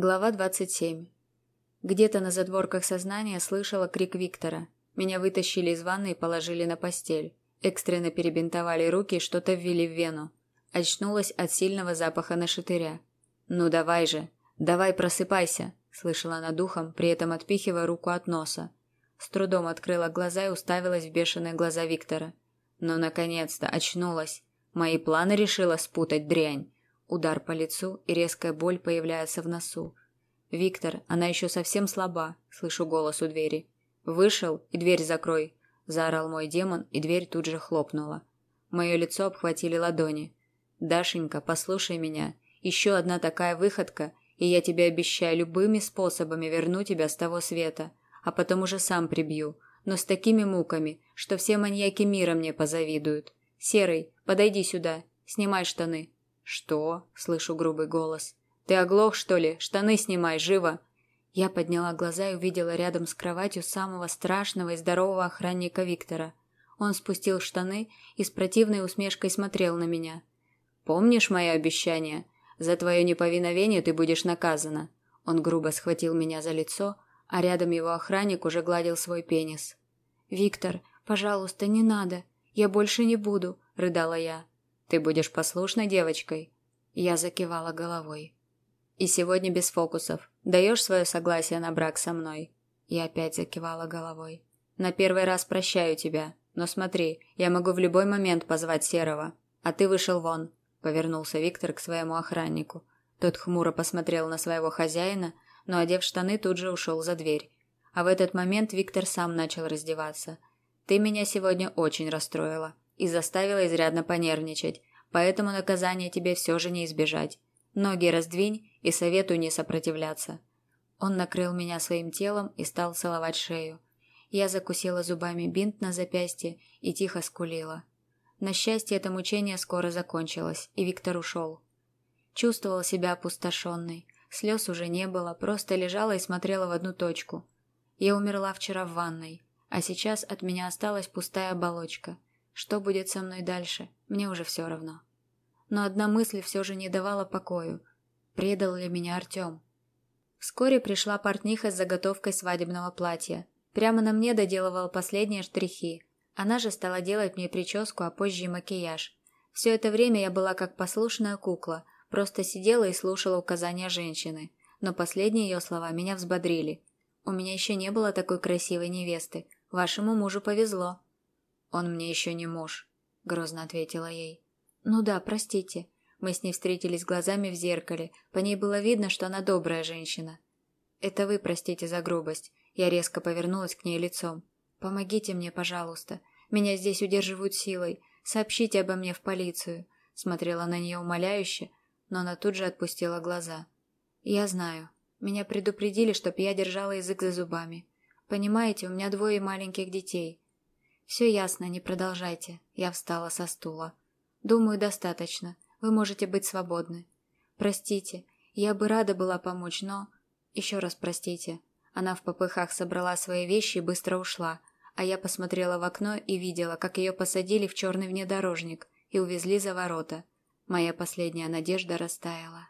Глава 27. Где-то на задворках сознания слышала крик Виктора. Меня вытащили из ванны и положили на постель. Экстренно перебинтовали руки и что-то ввели в вену. Очнулась от сильного запаха нашатыря. «Ну давай же! Давай просыпайся!» Слышала над ухом, при этом отпихивая руку от носа. С трудом открыла глаза и уставилась в бешеные глаза Виктора. Ну, наконец-то, очнулась. Мои планы решила спутать дрянь. Удар по лицу, и резкая боль появляется в носу. «Виктор, она еще совсем слаба», – слышу голос у двери. «Вышел и дверь закрой», – заорал мой демон, и дверь тут же хлопнула. Мое лицо обхватили ладони. «Дашенька, послушай меня. Еще одна такая выходка, и я тебе обещаю любыми способами верну тебя с того света, а потом уже сам прибью, но с такими муками, что все маньяки мира мне позавидуют. Серый, подойди сюда, снимай штаны». «Что?» – слышу грубый голос. «Ты оглох, что ли? Штаны снимай, живо!» Я подняла глаза и увидела рядом с кроватью самого страшного и здорового охранника Виктора. Он спустил штаны и с противной усмешкой смотрел на меня. «Помнишь мое обещание? За твое неповиновение ты будешь наказана». Он грубо схватил меня за лицо, а рядом его охранник уже гладил свой пенис. «Виктор, пожалуйста, не надо. Я больше не буду», – рыдала я. Ты будешь послушной девочкой. Я закивала головой. И сегодня без фокусов. Даешь свое согласие на брак со мной? Я опять закивала головой. На первый раз прощаю тебя. Но смотри, я могу в любой момент позвать Серого. А ты вышел вон. Повернулся Виктор к своему охраннику. Тот хмуро посмотрел на своего хозяина, но, одев штаны, тут же ушел за дверь. А в этот момент Виктор сам начал раздеваться. Ты меня сегодня очень расстроила и заставила изрядно понервничать, поэтому наказание тебе все же не избежать. Ноги раздвинь и советую не сопротивляться». Он накрыл меня своим телом и стал целовать шею. Я закусила зубами бинт на запястье и тихо скулила. На счастье, это мучение скоро закончилось, и Виктор ушел. Чувствовала себя опустошенной. Слез уже не было, просто лежала и смотрела в одну точку. Я умерла вчера в ванной, а сейчас от меня осталась пустая оболочка. Что будет со мной дальше, мне уже все равно. Но одна мысль все же не давала покою. Предал ли меня Артем? Вскоре пришла портниха с заготовкой свадебного платья. Прямо на мне доделывала последние штрихи. Она же стала делать мне прическу, а позже и макияж. Все это время я была как послушная кукла, просто сидела и слушала указания женщины. Но последние ее слова меня взбодрили. У меня еще не было такой красивой невесты. Вашему мужу повезло. «Он мне еще не муж», — грозно ответила ей. «Ну да, простите». Мы с ней встретились глазами в зеркале. По ней было видно, что она добрая женщина. «Это вы простите за грубость». Я резко повернулась к ней лицом. «Помогите мне, пожалуйста. Меня здесь удерживают силой. Сообщите обо мне в полицию». Смотрела на нее умоляюще, но она тут же отпустила глаза. «Я знаю. Меня предупредили, чтоб я держала язык за зубами. Понимаете, у меня двое маленьких детей. «Все ясно, не продолжайте». Я встала со стула. «Думаю, достаточно. Вы можете быть свободны. Простите, я бы рада была помочь, но...» «Еще раз простите». Она в попыхах собрала свои вещи и быстро ушла, а я посмотрела в окно и видела, как ее посадили в черный внедорожник и увезли за ворота. Моя последняя надежда растаяла.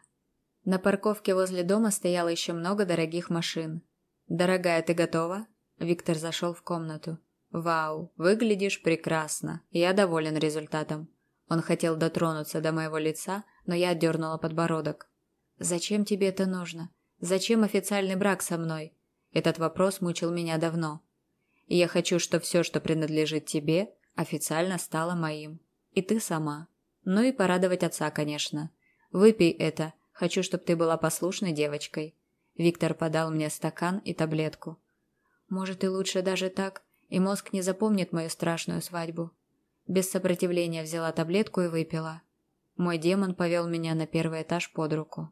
На парковке возле дома стояло еще много дорогих машин. «Дорогая, ты готова?» Виктор зашел в комнату. «Вау, выглядишь прекрасно. Я доволен результатом». Он хотел дотронуться до моего лица, но я отдернула подбородок. «Зачем тебе это нужно? Зачем официальный брак со мной?» Этот вопрос мучил меня давно. И я хочу, чтобы все, что принадлежит тебе, официально стало моим. И ты сама. Ну и порадовать отца, конечно. Выпей это. Хочу, чтобы ты была послушной девочкой. Виктор подал мне стакан и таблетку. Может, и лучше даже так, и мозг не запомнит мою страшную свадьбу. Без сопротивления взяла таблетку и выпила. Мой демон повел меня на первый этаж под руку.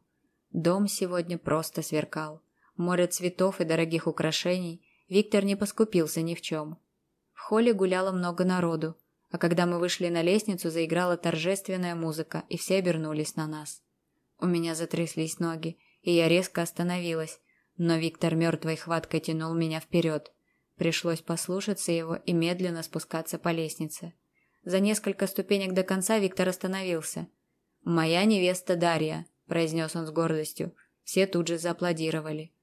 Дом сегодня просто сверкал. Море цветов и дорогих украшений. Виктор не поскупился ни в чем. В холле гуляло много народу, а когда мы вышли на лестницу, заиграла торжественная музыка, и все обернулись на нас. У меня затряслись ноги, и я резко остановилась, но Виктор мертвой хваткой тянул меня вперед. Пришлось послушаться его и медленно спускаться по лестнице. За несколько ступенек до конца Виктор остановился. «Моя невеста Дарья», – произнес он с гордостью. Все тут же зааплодировали.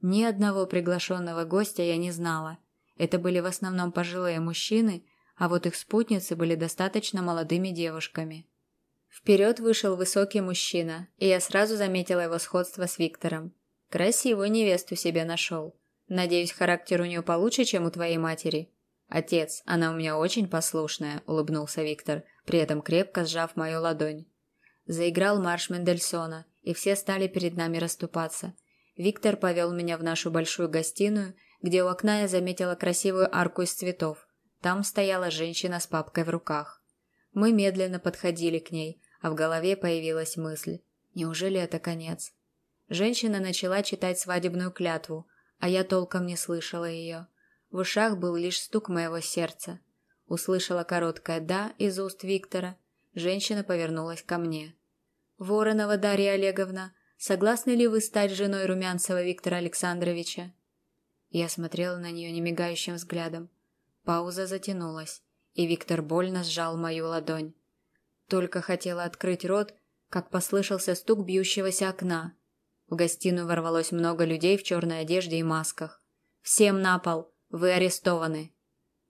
Ни одного приглашенного гостя я не знала. Это были в основном пожилые мужчины, а вот их спутницы были достаточно молодыми девушками. Вперед вышел высокий мужчина, и я сразу заметила его сходство с Виктором. Красивую невесту себе нашел. Надеюсь, характер у нее получше, чем у твоей матери. Отец, она у меня очень послушная, улыбнулся Виктор, при этом крепко сжав мою ладонь. Заиграл марш Мендельсона, и все стали перед нами расступаться. Виктор повел меня в нашу большую гостиную, где у окна я заметила красивую арку из цветов. Там стояла женщина с папкой в руках. Мы медленно подходили к ней, а в голове появилась мысль. Неужели это конец? Женщина начала читать свадебную клятву, а я толком не слышала ее. В ушах был лишь стук моего сердца. Услышала короткое «да» из уст Виктора. Женщина повернулась ко мне. «Воронова Дарья Олеговна, согласны ли вы стать женой Румянцева Виктора Александровича?» Я смотрела на нее немигающим взглядом. Пауза затянулась, и Виктор больно сжал мою ладонь. Только хотела открыть рот, как послышался стук бьющегося окна. В гостиную ворвалось много людей в черной одежде и масках. «Всем на пол! Вы арестованы!»